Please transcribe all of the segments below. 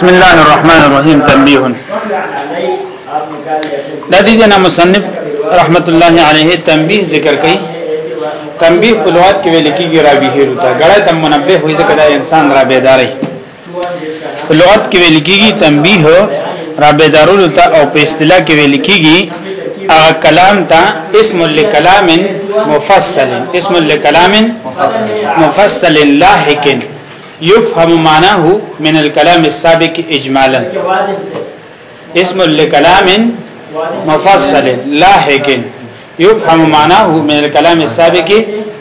بسم الله الرحمن الرحیم تنبیه د دې جنا مصنف رحمت الله علیه تنبیه ذکر کړي تنبیه په لغت کې ویل کېږي را به هیروتا غړې د منبه وې ځکه دا انسان را بیداري په لغت کې ویل کېږي تنبیه را بیدارولو ته او په اصطلاح کې ویل کېږي هغه کلام ته اسم لکلام مفصل اسم لکلام مفصل لاحقن يفهم معناه من الكلام السابق اجمالا اسم لكلام مفصل لاحق يفهم معناه من الكلام السابق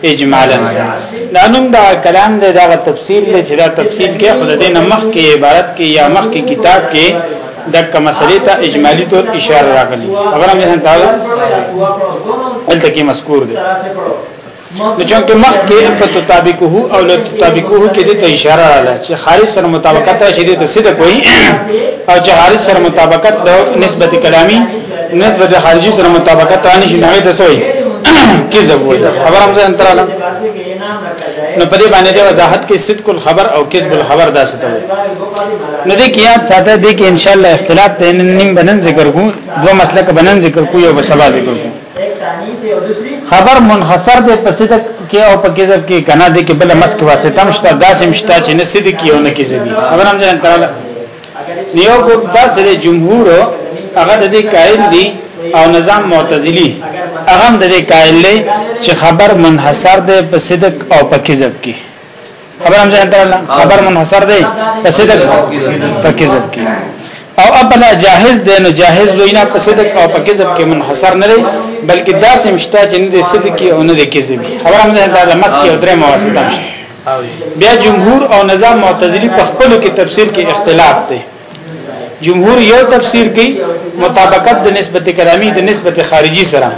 اجمالا دا نوم دا کلام دی دا تفصیل دی چې دا تفصیل کې خود دې نمخ کې عبارت کې یا مخ کې کتاب کې د کوم مسلې ته اجمالی طور اشاره راغلی خبره مې هم دا دلته کې مذکور دی نو چې مخ کې په تطابقه او له تطابقه کې د اشاره رااله چې خارج سره مطابقت راشي د صدق وي او چې خارج سره مطابقت د نسبت کلامی نسبت خارجي سره مطابقت رانه شي نه د سوي کذب وي خبر هم ځان تراله نو په دې باندې د وضاحت کې صدق الخبر او کذب الخبر دا څه دی نو دې کې یاد ساته دې کې ان شاء الله اختلاف ته نیم بنن ذکر کو دوه مسلک بنن ذکر کو یو بسبا ذکر کو خبر منحصر دی په صدق کې او په کذب کې کنه دي کې بل مسک واسطه مشته داسم شته چې نه صدق یو نه کذب دي خبر هم ځان تعالی نیو کو داسې جمهور هغه د دې قائل دي او نظام معتزلی هغه د دې قائل دي چې خبر منحصر دی په صدق او په کذب کې خبر هم ځان تعالی خبر منحصر دی په صدق په کذب کې او ابلا جاهز دی نو جاهز وي نه په صدق او په کذب کې منحصر نه دی بلکې دا سمشتا چې نه دی صدق کې او نه دی کذب خبر هم ځان تعالی مسکی او درې مواسطه بیا جمهور او نظام معتزلی په خپل کې تفسیر کې اختلاف دی جمهور یو تفسیر کوي مطابقت د نسبت کلامی د نسبت خارجي سره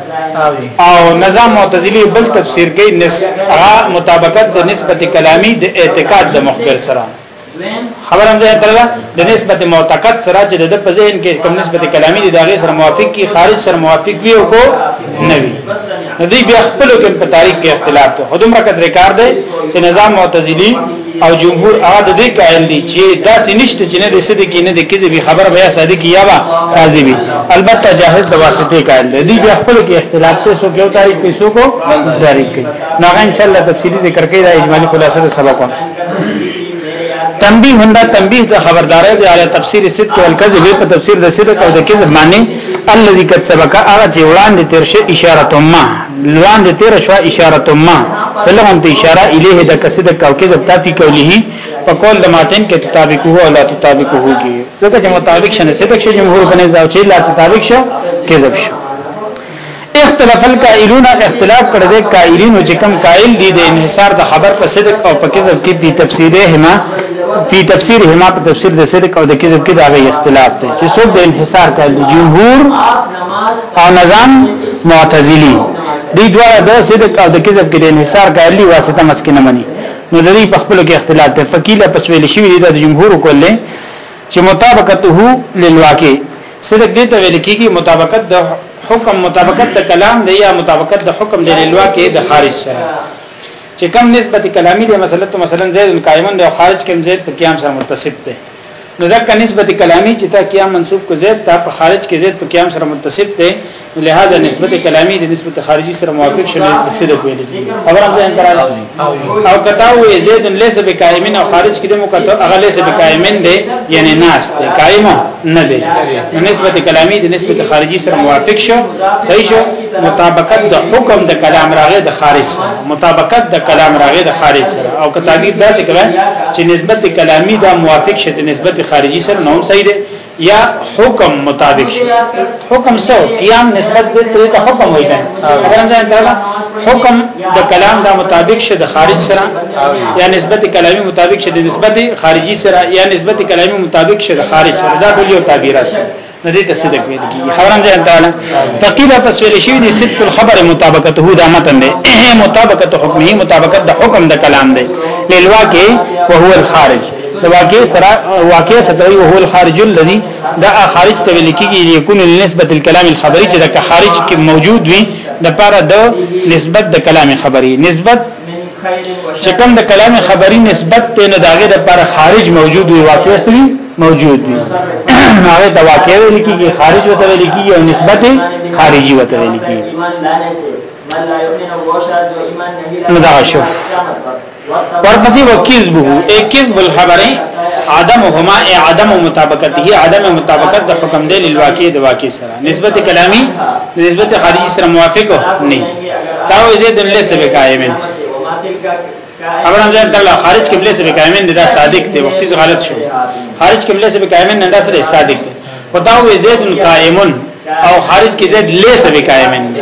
او نظام معتزلی بل تفسیر کوي نسبت مطابقت د نسبت کلامی د اعتقاد د مخبر سره خبر هم ځای ترلا د نسبت معتقد سره چې د په ذهن کې کوم نسبت کلامی دی دغه سره موافق کی خارج سره موافق وي او کو نه وي دوی بیا خپل کې په تاریخ کې اختلاف ته خودم را کډ ریکارډ دی چې نظام معتزلی او جمهور هغه د دې قائل دي چې دا سنشت چې نه د صدق نه د کذب خبر بیا صادق یا با کاذبی البته جاهز د واسطه قائل دي دی بیا خپل کې اختلاف ته سو کېو تاریخ کې سو کو تاریخ کې نو ان شاء الله تفصیلی ذکر کوي دا اجمالی خلاصه د سبق تنبیه هنده تنبیه د خبرداري د اعلی تفسیر صدق او کذب په تفسیر د صدق او د کذب معنی الذي قد سبق هغه چې وړاندې تر شي اشاره ما لوان دې تیر شو اشاره ما سلام ته اشاره الیه د کسد او کذب تاتی کوله په قول د ماتن کې تطابق هو او لا تطابق هو کې ځکه چې مطابق شنه صدق شي جمهور بنه ځاو چې لا تطابق شو کذب شو اختلاف القائلون اختلاف کړه دې قائلین چې کوم قائل دي د انحصار د خبر په صدق او په کذب کې دي تفسیره هما فی تفسیر هما په تفسیر د صدق او د کذب کې دا غي اختلاف دی چې څوک د انحصار کوي جمهور او نظام معتزلی دی دواړه د صدق او د کذب کې د انحصار کار لري واسطه مسکه نه مني نو د دې په خپل کې اختلاف ته فقیله پس ویل شي د جمهور کولې چې مطابقته للواقع صدق دې ته ویل کېږي مطابقت د حکم مطابقت د کلام دی یا مطابقت د حکم د للواقع د خارج سره چې کم نسبت کلامی دی مثلا مثلا زید قائمن دی او خارج کې زید په قیام سره متصف دی نو دا که نسبت کلامی چې تا قیام منسوب کو زید تا په خارج کې زید په قیام سره متصف دی نو لہذا نسبت کلامی د نسبت خارجي سره موافق شول د صدق ویل دي خبر هم ځان تراله او کتا وې زید لیس بقائمین او خارج کې د مکتو هغه لیس بقائمین دی یعنی ناس دی قائم نه دی نو نسبت کلامی د نسبت خارجي سره موافق شو صحیح شو مطابقت د حکم د کلام راغې د خارج سره مطابقت د کلام راغې د خارج سره او که تعبیر داسې کوي چې نسبت کلامی دا موافق شه د نسبت خارجي سره نو صحیح دی یا حکم مطابق شي حکم سو قیام نسبت دې ترې ته حکم وایي کنه اگر هم ځان دا حکم د کلام دا مطابق شه د خارج سره یا نسبت کلامی مطابق شه د نسبت خارجي سره یا نسبت کلامی مطابق شه د خارج سره دا ټول یو تعبیرات نه دې ته صدق ویل کیږي خبرم ځان تعالی فقیل پس ویل شي دي صدق الخبر مطابقته دا متن دی مطابقت حکمه مطابقت د حکم د کلام دی للواقع وهو الخارج د واقع سره واقع سره وهو الخارج الذي دا خارج ته ویل کیږي یکون لنسبت الكلام الخبري چې د خارج کې موجود وي د پاره د نسبت د کلام خبري نسبت چې کوم د کلام خبری نسبت ته نه داګه د پر خارج موجود وي واقع سری موجود وي هغه د واقع ویل کیږي خارج وته ویل کیږي او نسبت خارجي وته ویل کیږي نو دا شو ورپسې وکیل بو اکیز بل خبره عدم هما عدم مطابقت هي عدم مطابقت د حکم دی لواقع د واقع سره نسبت کلامی نسبت خارجی سره موافق نه تاو زید لیس بقائمن ابرام زید کله خارج کې لیس بقائمن دا صادق دی وختي غلط شو خارج کې لیس بقائمن دا سره صادق دی خداو زید قائمن او خارج کې زید لیس بقائمن دی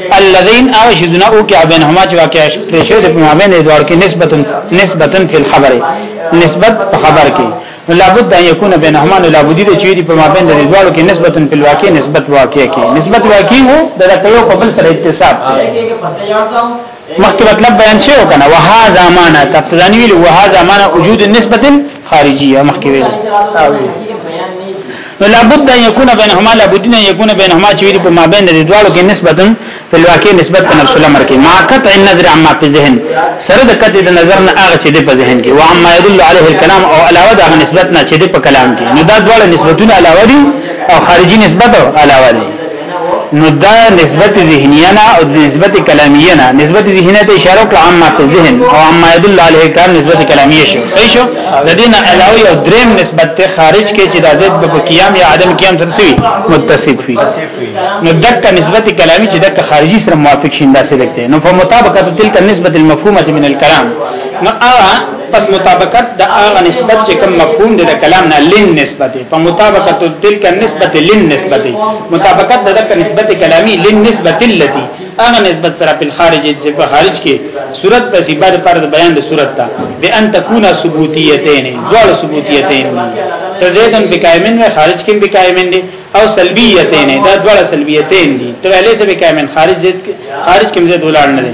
الذين او شذنا او کې بينهما چې واقع شي د مابین دوړ کې نسبت نسبت فی الخبر نسبت په خبر کې لابد ان يكون بينهما لابد دي چې په مابین د دوړ کې نسبت فی الواقع نسبت واقع کې نسبت واقع وو د یو په بل سره اتصاب مخکې مطلب بیان شوی کنه وها زمانہ تفضانی ویل وها زمانہ وجود نسبت خارجي او مخکې ویل نو لابد ان يكون بينهما لابد ان يكون بينهما چې ویل په مابین د دوالو کې نسبتا په الواقع نسبت په نفس الامر کې ما قطع النظر عما په ذهن سره د قطع د نظر نه هغه چې د په ذهن کې و عما يدل عليه الكلام او علاوه د نسبت نه چې د په کلام کې نو دا دواړه نسبتونه علاوه دي او خارجي نسبت علاوه دي نو دا نسبت ذهنیه نه او نسبت کلامیه نه نسبت ذهنیه ته اشاره کړه عامه ته ذهن او عامه يدل علیه کار نسبت کلامیه شو صحیح شو د دې نه علاوه یو دریم نسبت ته خارج کې چې د ذات په قیام یا عدم قیام سره سوي متصف وي نو دک نسبت کلامی چې دک خارجي سره موافق شیندا سره لګته نو په مطابقت تلک النسبه المفهومه من الكلام نو پس مطابقت د هغه نسبت چې کوم مفهوم دی د کلام نه لن نسبت په مطابقت تلک نسبت لن نسبت مطابقت د دغه نسبت کلامی لن نسبت لتی هغه نسبت سره په خارج چې په خارج کې صورت په صفات پر بیان د صورت ته به ان تکونا ثبوتیتین دوه ثبوتیتین تزیدن بکایمن و خارج کې بکایمن دي او سلبیتین دا دوه سلبیتین دي ته له سبکایمن خارج خارج کې مزه دولار نه دي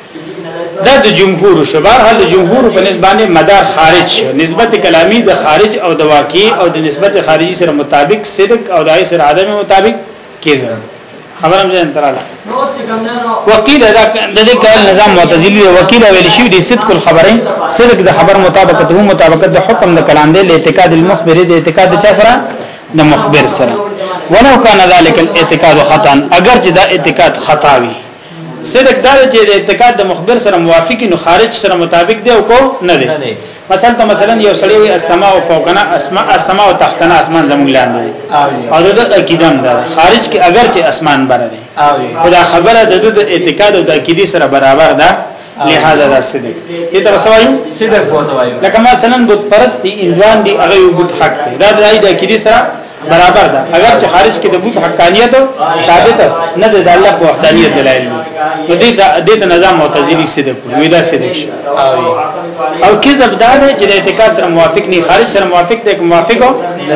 دا د جمهور شو بهر حال د جمهور په نسبت مدار خارج شو نسبت کلامی د خارج او د واقعي او د نسبت خارجي سره مطابق صدق او د سره عدم مطابق کېږي خبرم ځان تراله وکیل دا د دې کال نظام معتزلی وکیل ویل شي د صدق الخبرین صدق د خبر مطابقت هو مطابقت د حکم د کلام دی له اعتقاد المخبر د اعتقاد د چا سره د مخبر سره ولو کان ذلک الاعتقاد خطا اگر چې دا اعتقاد خطا وي صدق دا چې د اعتقاد د مخبر سره موافقی نو خارج سره مطابق دی او کو نه دی مثلا ته مثلا یو سړی وي السماء فوقنا اسماء السماء تحتنا اسمان زموږ لاندې او د عقیدم دا خارج کې اگر چې اسمان بره دی او دا خبره د اعتقاد او د عقیدې سره برابر ده لہذا دا صدق دې ته وسوایو صدق وته وایو لکه ما سنن بت پرست دي انوان دي هغه یو بت حق دی دا د ایت کې سره برابر ده اگر چې خارج کې د بت حقانیت ثابت نه ده د الله په وحدانیت دلایل نو دې دا دې د نظام معتزلی صدق وي دا صدق شي او کذب دا دی چې د اعتقاد سره موافق نه خارج سره موافق دی موافق نه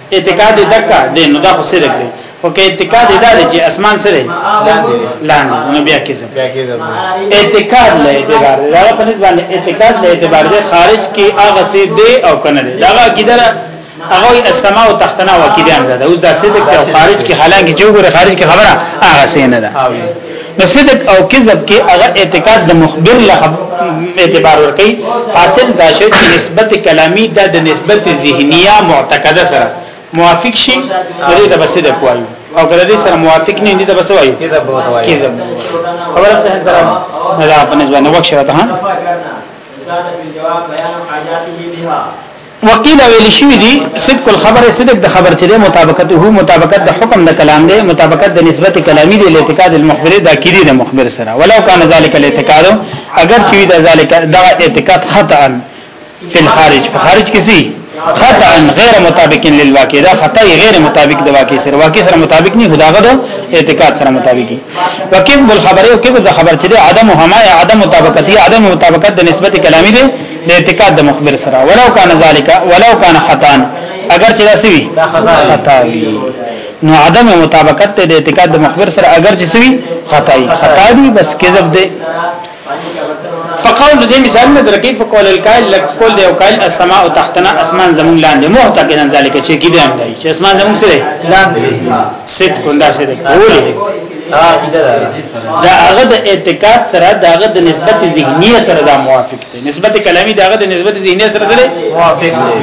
اعتقاد دکا دی نو دا خو صدق دی او که اعتقاد دا دی چې اسمان سره لاندې نو بیا کې ځم اعتقاد له اعتبار دا په نسبت باندې اعتقاد له اعتبار دی خارج کې هغه سي دی او کنه دی دا عقیده ده هغه السماء تحتنا وکیدان ده اوس دا صدق او خارج کې حالانکه چې وګوره خارج کې خبره هغه سي نه ده نو صدق او کذب کې هغه اعتقاد د مخبر له اعتبار ورکي حاصل دا شی چې نسبت کلامی دا د نسبت ذهنیه معتقده سره موافق شي دې د صدق وایي او کله دې سره موافق نه دي د بس وایي کذب خبره ته درا نه دا په نسبت نو وښه راته ها وقیل ویل شوی دی صدق الخبر صدق د خبر چې مطابقته مطابقت د حکم د کلام دی مطابقت د نسبت کلامی دی الاعتقاد المخبر د کیدی د مخبر سره ولو کان ذلک الاعتقاد اگر چې دا ذلک دا اعتقاد خطا فی الخارج په خارج کې سي خطا غیر مطابق للواقع دا خطا غیر مطابق د واقع سره واقع سره مطابق نه خداغه د اعتقاد سره مطابق دي وکذب الخبر او کذب د خبر چې عدم هما عدم مطابقت عدم مطابقت د نسبت کلامی دی د اعتقاد د مخبر سره ولو کان ذالک ولو کان خطا اگر چې داسوي خطا وي نو عدم مطابقت ته د اعتقاد د مخبر سره اگر چې سوي خطا وي خطا دي بس کذب دي فقول دې مثال نه درکې فقول القائل لقول دې او قائل السماء تحتنا اسمان زمون لاندې محتقنا ذالک چې کیده هم دی چې اسمان زمون سره لاندې ست کوندا سره کولې دا هغه د اعتقاد سره دا هغه د نسبت ذهنیه سره دا موافق نسبت کلامی داغه د نسبت ذهنی سره سره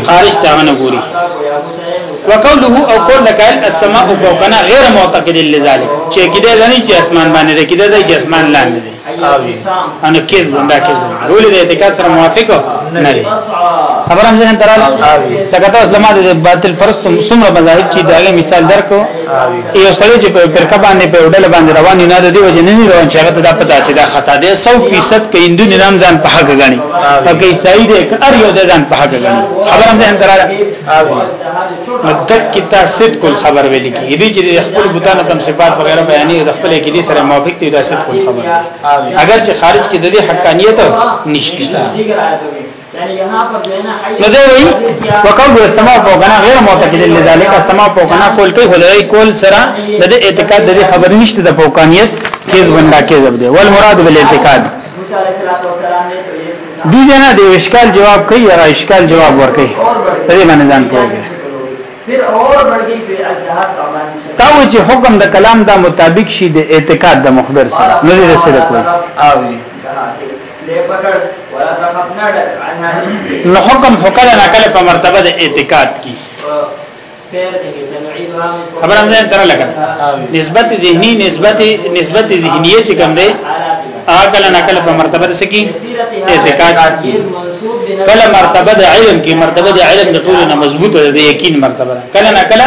خارج ته نه ګوري وقوله او قول لکال السماء فوقنا غیر معتقد لذلك چې کده غني چې اسمان باندې ده کده چې اسمان لاندې ده انا کیز بندا کیز ولې د اعتقاد سره موافق نه دي خبره هم ځین تراله تکته علماء د باطل فرست سمره مذاهب چې داغه مثال درکو یو سړی چې په فرقه باندې په وډل باندې روان نه دی دی وجه نه روان چې هغه دا پتا چې دا خطا دی 100% کې هندو نظام ځان په حق غني هغه عیسائی دی هر یو ځان په حق غني خبره مې اندراله مدک کی تاسد کول خبر ویل کی دي چې خپل بوتان تم صفات وغیرہ بیانې د خپل کې دي سره موافق دي تاسد کول خبر اگر چې خارج کې د دې حقانیت نشته نو دی وی وقول السماء فوقنا غیر معتقد لذلك السماء فوقنا کول کوي خدای کول سره د اعتقاد د خبر نشته د فوقانیت کیز بندا کیزب دی ول مراد بل اعتقاد دي نه د اشکال جواب کوي یا اشکال جواب ورکړي دې باندې ځان کوي پھر اور بڑھ گئی پھر اجہاد کا تا و چې حکم د کلام دا مطابق شي د اعتقاد د مخبر سره نه لري سره کوي نو حکم خو کله نه کله په مرتبه د اعتقاد کی خبر هم ځان تر لګا نسبت ذهنی نسبت نسبت ذهنیه چې کوم دی اګل نه کله په مرتبه د سکی اعتقاد کله مرتبه د علم کې مرتبه د علم د ټول نه مضبوطه ده د یقین مرتبه کله نه کله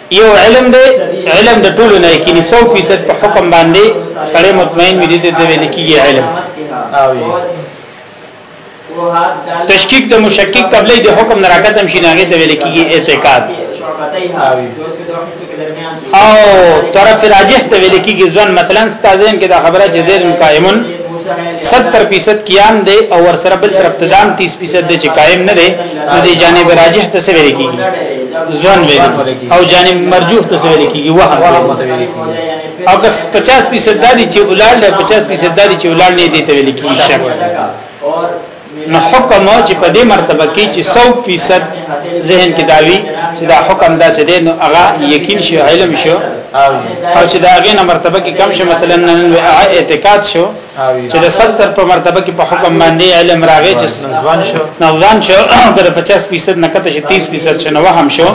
یو علم دی علم د ټولو نه کینی 100% په حکم باندې سړی مطمئن وي دې ته ویل کیږي علم تشکیک د مشکک قبلې د حکم نه راکتم شي نه ته ویل کیږي اعتقاد او طرف راجح ته ویل کیږي ځوان مثلا ستازین کې دا خبره جزیر قائمن 70% قیام دی او ور سره بل طرف ته دام 30% دی چې قائم نه دی نو دی جانب راجح ته سویل کیږي ځوان ویل او جانب مرجوح ته سویل کیږي وهم او کس 50 فیصد دادی چې اولاد له 50 فیصد دادی چې اولاد نه دی ته ویل کیږي شک نو حکم چې په دې مرتبه کې چې 100 فیصد ذهن کې داوی چې دا حکم داسې دی نو هغه یقین شو علم شو او چې دا هغه مرتبه کې کم شو مثلا اعتقاد شو چې د ستر په مرتبه کې په حکم باندې علم راغی چې نوځان شو تر 50 فیصد نه کته شي 30 فیصد شنو هم شو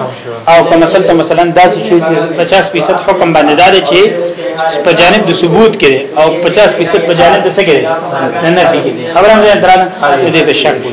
او کوم مثلا ته مثلا داسې شي 50 فیصد حکم باندې دار چې په جانب د ثبوت کې او 50 فیصد په جانب د څه کې نه نه کې خبره مې درانه دې ته شک وي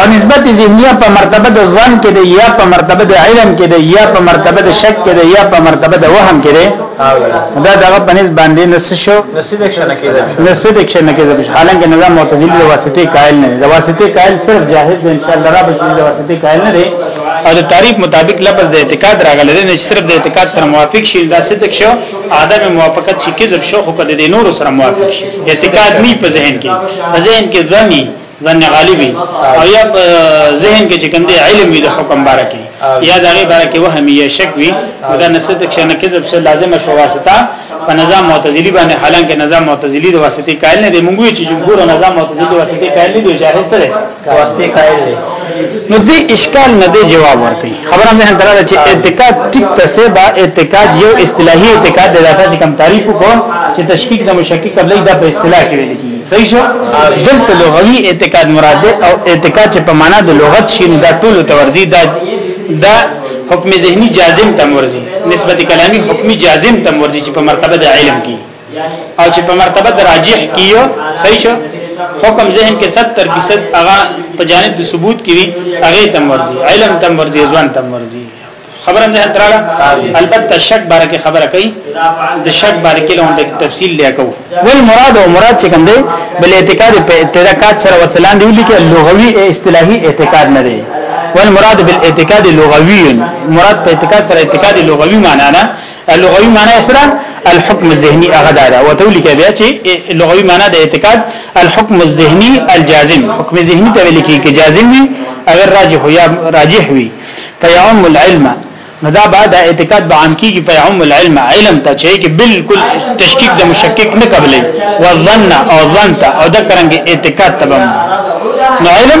او نسبت ذهنیه په مرتبه د ځوان کې دی یا په مرتبه د علم کې دی یا په مرتبه د شک کې دی یا په مرتبه د وهم کې دی دا دغه په نسبت باندې نس شو نسید کښنه کېده نسید کښنه کېده حالانکه نظام معتزلی د واسطه قائل نه د واسطه قائل صرف جاهز دی ان شاء الله را به د واسطه قائل نه دی او د تعریف مطابق لفظ د اعتقاد راغلی دی چې صرف د اعتقاد سره موافق شي دا صدق شو عدم موافقت شي کذب شو خو کده د نور سره موافق شي اعتقاد نه په ذهن کې په ذهن کې ځنی ځن غالبي او یا په ذهن کې چې کوم دی علم وي د حکم باره کې یا دغه باره کې وهمي یا شک وي دا نسد کې نه کذب سره لازم شو واسطه په نظام معتزلی باندې حالانکه نظام معتزلی د واسطې قائل نه دی موږ چې جمهور نظام معتزلی د واسطې قائل نه دی جاهز دی واسطه قائل دی نو دې اشکال نه دی جواب ورکړي خبره مې هندره چې اعتقاد ټیک پسې با اعتقاد یو اصطلاحي اعتقاد دی راته کوم تعریف کو چې تشکیک د مشکک قبلې د په اصطلاح کې ویل کیږي صحیح شو دلته لغوي اعتقاد مراد ده او اعتقاد چې په معنا د لغت شي نو دا ټول تورزی دا دا حکم ذهني جازم تمورزی نسبت کلامی حکمی جازم تمورزی چې په مرتبه د علم کې او چې په مرتبه راجح کیو صحیح شو حکم ذهن کې 70% هغه په جانب د ثبوت کې وي هغه تم ورزي علم تم ورزي ځوان تم ورزي خبره نه تراله البته شک باره کې خبره کوي د شک باره کې لونده تفصیل لیا کو ول مراد او مراد چې کوم دی بل اعتقاد په اعتقاد سره وصلان دی لیکه لغوي اصطلاحي اعتقاد نه دی ول مراد بالاعتقاد لغوي مراد په اعتقاد سره اعتقاد لغوي معنی نه لغوي معنی سره الحكم الذهني هغه دا او ته لیکي بیا چې لغوي معنی د اعتقاد الحكم الذهني الجازم حکم ذهني ته لیکي کې جازم وي اگر راجح یا راجح وي فيعم العلم نو دا بعد اعتقاد به عام کیږي په عام العلم علم ته چې کې بالکل تشکیک د مشکک نه قبلې وظن او ظن ته او د کرنګ اعتقاد تبم نو علم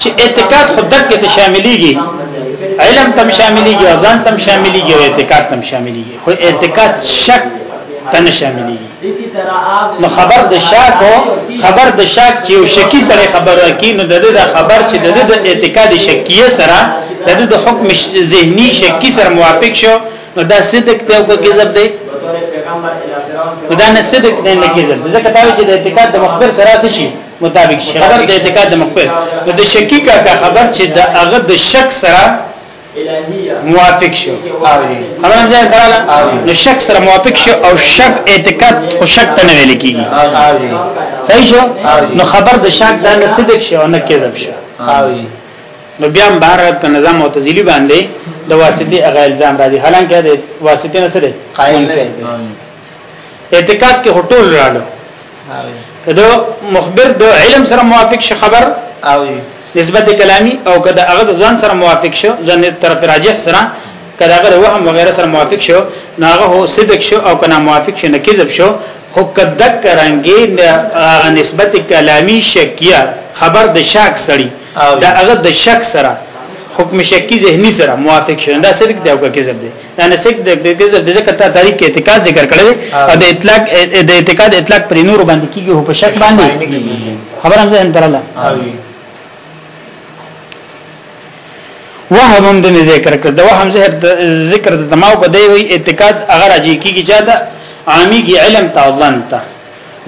چې اعتقاد خود دک ته شاملېږي علم تم شاملېږي او ځان تم شاملېږي او اعتقاد تم شاملېږي خو اعتقاد شک تن شاملېږي نو خبر د شاک او خبر د شاک چې یو شکی سره خبر راکی نو د دې خبر چې د دې د اعتقاد شکیه سره د دې د حکم ذهنی شکی سره موافق شو نو دا صدق ته او کذب دی نو دا نه صدق دی نه کذب ځکه دا چې د اعتقاد د مخبر سره شي مطابق شي خبر د اعتقاد د مخفر نو د شکی کاکا خبر چې د هغه د شک سره موافق شو خبر هم ځای دراله نو شک سره موافق شو او شک اعتقاد خو شک ته نه ویل کیږي صحیح شو نو خبر د شک د نه صدق شو او نه کذب شو نو بیا هم بهر په نظام معتزلی باندې د واسطه اغه الزام راځي حالانکه د واسطه نه سره قائل نه اعتقاد کې هټول رالو کدو مخبر د علم سره موافق شي خبر او نسبت کلامی او کدا هغه ځان سره موافق شو ځان طرف راجح سره کدا هغه وهم وغیرہ سره موافق شو ناغه هو صدق شو او کنا موافق شو نه کذب شو هو کدک کرانګي هغه نسبت کلامی شکیه خبر د شک سړي دا هغه د شک سره حکم شکی ذهنی سره موافق شون دا صدق دی او که کذب دی دا نسک د ذکر ته تاریخ کې اعتقاد ذکر کړل او د اطلاق د اعتقاد اطلاق پر نور باندې کیږي په شک باندې خبره هم ځین ترلا وهم هم د ذکر کړ د وهم زهر ذکر د دماغ په دی وی اعتقاد هغه راځي کیږي چې دا عامي کې علم تعظن ته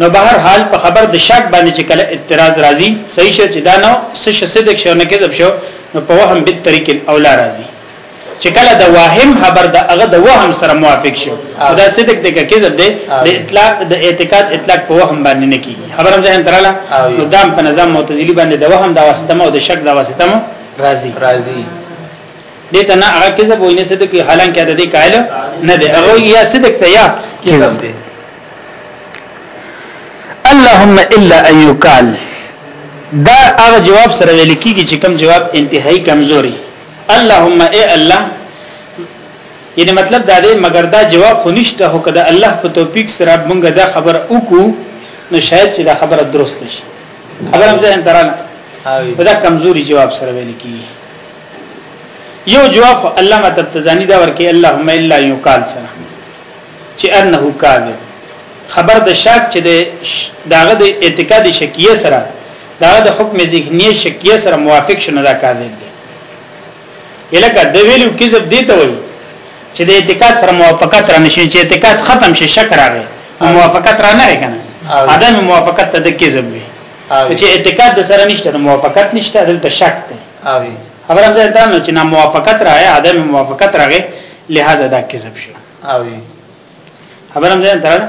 نو به هر حال په خبر د شک باندې چې کله اعتراض راځي صحیح شې چې دا نو سش صدق شو نه کذب شو نو په وهم به طریق الاولا راځي چې کله د واهم خبر د هغه د وهم سره موافق شي دا صدق دی که کذب دی د اطلاق د اعتقاد اطلاق په وهم باندې نه کیږي خبر هم ځان تراله نو دام په نظام معتزلی باندې د وهم د واسطه او د شک د واسطه راضي راضي دې ته نه هغه کذب وای نه صدق حالانکه د دې قائل نه دی هغه یا صدق ته یا کذب دی اللهم الا ان يقال دا هغه جواب سره ویل کیږي چې کوم جواب انتهایی کمزوري اللهم اے الله یعنی مطلب دا دی مګر دا جواب خو نشته هو کده الله په توفیق سره مونږ دا خبر وکړو نو شاید چې دا خبره درست نشي خبر هم ځین درانه دا کمزوري جواب سره ویل کیږي یو جواب علامه تبتزانی دا ورکه اللهم الا یقال سره چې انه کاذب خبر د شاک چې د داغه د اعتقاد شکیه سره دا د حکم ذهنیه شکیه سره موافق شنه دا کاذب دی الکه د ویلو کذب دی ته وایي چې د اعتقاد سره موافقت را نشي چې اعتقاد ختم شي شک راغی موافقت را نه کنه عدم موافقت ته د کذب وي چې اعتقاد د سره نشته موافقت نشته دلته شک دی اوی خبر هم ځان نو چې نه موافقت راغی عدم موافقت راغی لہذا دا کذب شو اوی خبرم ځان تر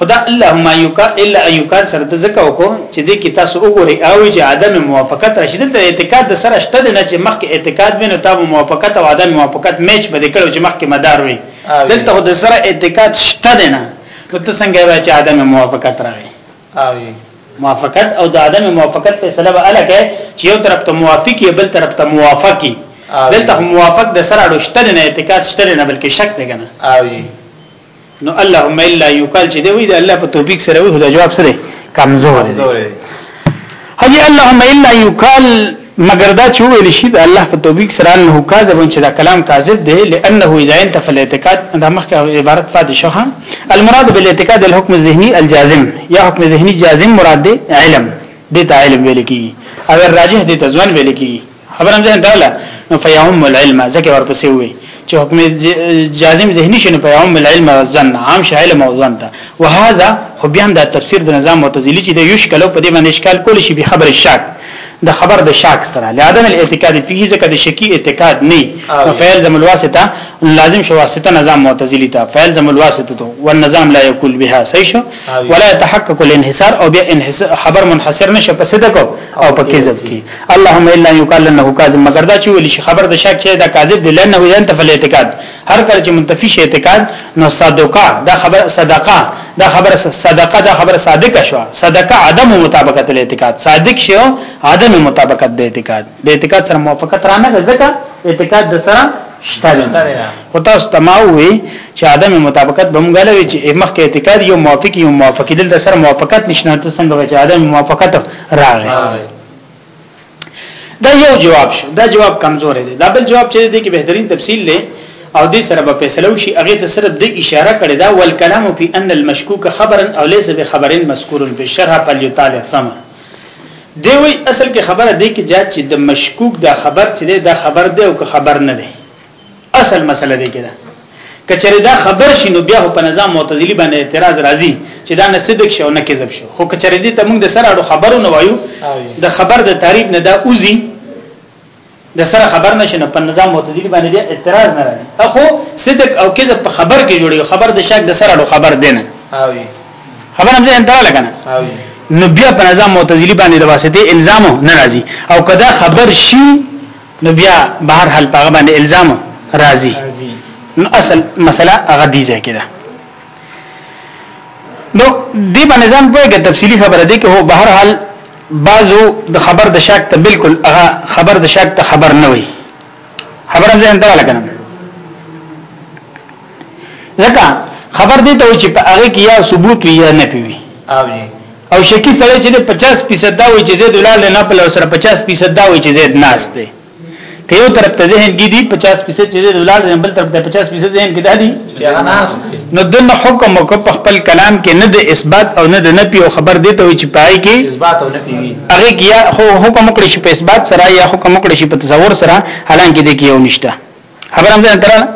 خدا اللهم ايوکا الا ايوکا سره د زکه وکړو چې د کی تاسو وګوري او چې عدم موافقت راشي دلته اعتقاد د سره شته نه چې مخکې اعتقاد وینو تاسو موافقت او عدم موافقت میچ به کړو چې مخکې مدار وي دلته د سره اعتقاد شته نه نو ته څنګه وای چې عدم موافقت راغی اوی موافقت او د عدم موافقت په سبب الکه چې یو طرف ته موافق یې بل طرف ته موافقي دلته موافق د سره اړشته نه اعتقاد شته نه بلکې شک دی کنه اوی نو اللهم الا یقال چې دی وی د الله په توفیق سره وی خدای جواب سره کمزور دی هدي اللهم الا يقال مگر دا چې ویل شي د الله په توفیق سره انه کاذب چې دا کلام کاذب دی لانه اذا انت فالاعتقاد دا مخکې عبارت فاد شوه المراد بالاعتقاد الحكم الذهني الجازم یا حکم ذهني جازم مراد دی علم دته علم ویل کی او راجح دته ځوان ویل کی خبرم ذهن ته ولا نو فیعم العلم ځکه ورپسې وي چې حکم جازم ذهني شنو فیعم العلم والظن عام شې علم او ظن ته وهذا خو بیا هم دا تفسیر د نظام معتزلی چې د یشکلو په دې باندې اشکال کول شي به خبر شک د خبر د شک سره لادم الاعتقاد فيه ځکه د شکی اعتقاد نه فعل زم الواسطه لازم شو واسطه نظام معتزلی ته فعل زم الواسطه تو والنظام لا يقول بها صحیح شو ولا يتحقق الانحصار او بیا خبر منحصر نشه په صدق او په کذب کې اللهم الا يقال انه کاذب مگر دا چې ویل شي خبر د شک چې دا کاذب دی لنه وي انت فل اعتقاد هر کله چې منتفي شي اعتقاد نو صدقه دا خبر صدقه دا خبر صدقه دا خبر صادقه شو صدقه عدم مطابقت الاعتقاد صادق شو عدم مطابقت د اعتقاد د اعتقاد سره موافقت را نه ځکه اعتقاد د سره شته خو تاسو تماوي چې عدم مطابقت به مونږ لوي چې مخکې اعتقاد یو موافق یو موافق دل د سره موافقت نشنه ته څنګه چې عدم موافقت راغی دا یو جواب شو دا جواب کمزور دی دا بل جواب چې دی کې بهترین تفصیل لې او دې سره به فیصله وشي هغه ته صرف د اشاره کړی دا ول کلام فی ان المشکوک خبرا او ليس بخبرن مذکور بالشرح فلیطال ثم دی وی اصل کې خبره دی کې جات چې د مشکوک دا خبر چې دا خبر دی او که خبر نه دی اصل مسله دی کده کچره دا خبر شینو بیا په نظام معتزلی باندې اعتراض راځي چې دا نه صدق شو نه کذب شو خو کچره دې ته موږ د سره اړو خبرو نه وایو د خبر د تعریف نه دا اوزي د سره خبر نشه نه په نظام معتزلی باندې بیا اعتراض نه راځي اخو صدق او کذب په خبر کې جوړي خبر د شک د سره اړو خبر دینه اوی خبر هم ځین دا لګنه اوی نو بیا په نظام معتزلی باندې د واسطه الزام نه راځي او کدا خبر شي نو بیا بهر حل په هغه باندې الزام راځي نو اصل مسله هغه دی ځای کې ده نو دې باندې ځان پوهه تفصيلي خبره ده کې هو بهر حل بعضو د خبر د شک ته بالکل هغه خبر د شک ته خبر نه وي خبره ځین ته لګنه ځکه خبر دي ته چې په هغه کې یا ثبوت وي یا نه وي او او شکی سره چې 50 فیصد دا وي چې زید ولال نه په سره 50 فیصد دا وي چې زید ناس دی که یو طرف ته ذهن کې دي 50 فیصد چې زید ولال نه بل طرف ته 50 فیصد ذهن کې دادي نو د حکم کو په خپل کلام کې نه د اثبات او نه د نفي او خبر دی ته چې پای کې اثبات او نفي وي هغه کې یا حکم کړی شي په اثبات سره یا حکم کړی شي په تصور سره حالانکه د کې یو نشته خبره مې درنه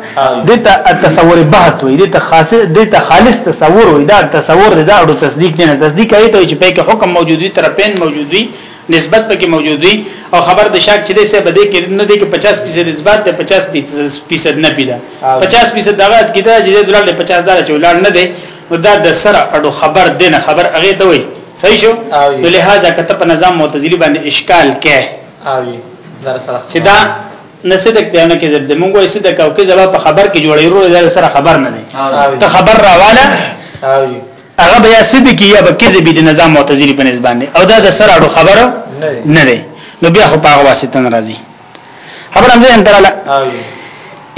دته التصور بحت وي دته خاص دته خالص تصور وي دا تصور دا اړو تصدیق نه تصدیق کوي ته چې په کې حکم موجود وي طرفین موجود وي نسبت پکې موجود وي او خبر د شاک چې دې سه بده کې نه دي کې 50 فیصد اثبات ده 50 فیصد نه پیدا 50 فیصد دغه کیده چې دلال 50 دار چې ولال نه دي نو دا د سره اړو خبر دینه خبر هغه ته وي صحیح شو نو لہذا کته په نظام معتزلی باندې اشکال کې اوی در سره چې دا نه صدق دی نه کذب دی موږ یې صدق او کذب په خبر کې جوړې ورو دا سره خبر نه دی ته خبر راواله هغه بیا صدق یا به کذب دی نظام معتزلی په نسبت باندې او دا د سره اړو خبره نه دی نو بیا خو په هغه واسطه ناراضي خبر هم ځین تراله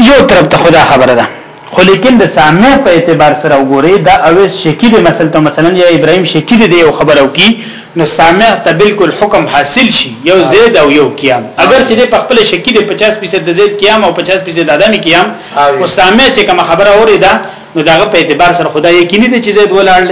یو طرف ته خدا خبره ده خو لیکن د سامع په اعتبار سره وګورئ دا اویس شکی دی مثلا مثلا یا ابراهیم شکی دی یو خبر او کی نو سامع ته بالکل حکم حاصل شي یو زید او یو قیام اگر چې د خپل شکی دی 50% د زید قیام او 50% د ادم قیام او سامع چې کوم خبره اوریدا نو داغه په اعتبار سره خدای یقیني دی چې زید ولاړل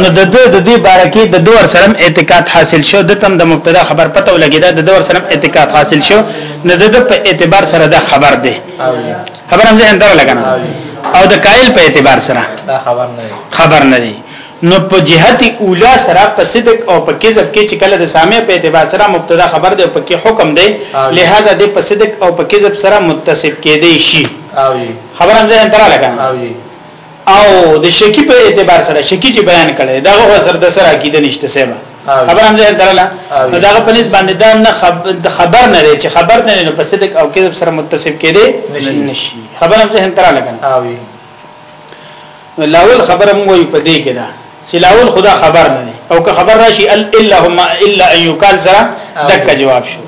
نو د د دې باره کې د دوه سره اعتقاد حاصل شو د تم د مبتدا خبر پته ولګیدا د دوه سره اعتقاد حاصل شو نو د په اعتبار سره دا خبر دی خبر هم ځین در لګنه او د قائل په اعتبار سره دا خبر نه خبر نه دی نو په جهت اولا سره په صدق او په کذب کې چې کله د سامع په اعتبار سره مبتدا خبر دی او په کې حکم دی لہذا د په صدق او په کذب سره متصف کېدی شي خبر هم ځین تر لګا او د شکی په اعتبار سره شکی چې بیان کړي دا غو سر د سره عقیده نشته سیمه خبر هم ځین درلا نو دا په نسبت باندې دا نه خبر نه لري چې خبر نه لري نو په صدق او کذب سره متصف کېدي نشي خبر هم ځین درلا کنه لاول خبره مو وي په دې کې دا چلاول خدا خبر نه دی او که خبر راشي الا هم الا ان يقال سره دک جواب شو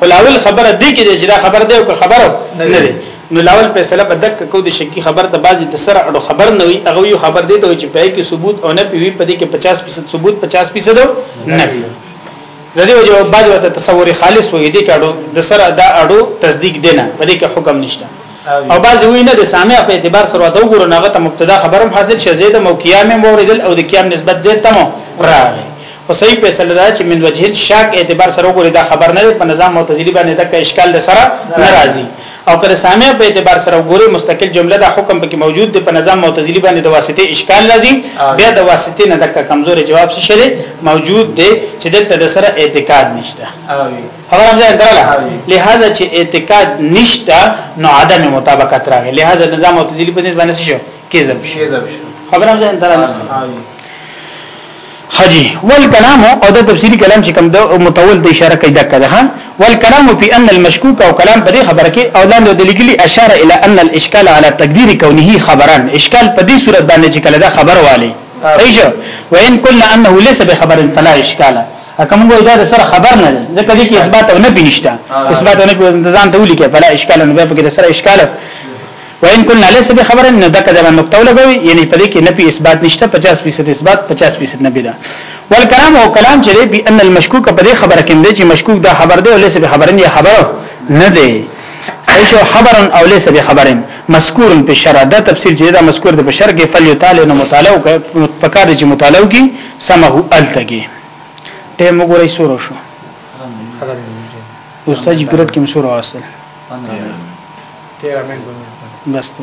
فلاول خبره دی کې چې دا خبر دی او که خبر نه دی نو لاول فیصله په دک کو د شکی خبر ته بازي د سره اړو خبر نه وي هغه یو خبر دی ته چې پای کې ثبوت او نه پیوي په دې کې 50% ثبوت 50% نه وي د دې وجه باج وته تصور خالص وې دي کډو د سره دا اړو تصدیق دینه په دې کې حکم نشته او بعض وی نه د سامع په اعتبار سره ته وګورو ناغه ته مبتدا خبرم حاصل شې زید مو قیام موردل او د قیام نسبت زید تمو راغی خو صحیح فیصله ده چې من وجه شاک اعتبار سره وګوري دا خبر نه په نظام معتزلی باندې د اشکال د سره ناراضي او کله سامع په اعتبار سره وګوري مستقل جمله دا حکم پکې موجود دی په نظام معتزلی باندې د واسطه اشکال لازم بیا د واسطه نه د کمزوري جواب څه شری موجود دی چې دلته د سره اعتقاد نشته خبره مې درله لہذا چې اعتقاد نشته نو عدم مطابقت راغی لہذا نظام او تجلی په نسبت نشو کېزم شي خبره مې درله حجی والکلام او د تفسیری کلام چې کوم د متول ته اشاره کوي دا کړه ها والکلام فی ان المشکوک او کلام په دې خبره کې او لاندې د لیکلي اشاره الی ان الاشکال علی تقدیر کونه خبران اشکال په دې صورت باندې چې کله دا خبر والی صحیح شو وان قلنا انه ليس بخبر فلا اشکال اکه موږ وایو دا سره خبر نه دی ځکه دې کې اثبات او نه بنشته اثبات او نه ځان ته ولیکه فلا اشکال نه به کې سره اشکال وان کن ليس بخبر نه دغه د نقطه ولګوي یعنی په دې کې نه په اثبات نشته 50% اثبات 50% نه بلا والکلام او کلام چې به ان المشکوک په دې خبره کې دی چې مشکوک دا خبر دی او ليس بخبر نه خبر نه دی صحیح شو خبرن او ليس بخبرن مذکور په شرع دا تفسیر چې دا مذکور د بشر کې فلیتال نو مطالعه وکړه په کار چې مطالعه کی سمه التګي ټیم وګورئ سورو شو استاد جبرت کوم سورو اصل بس ته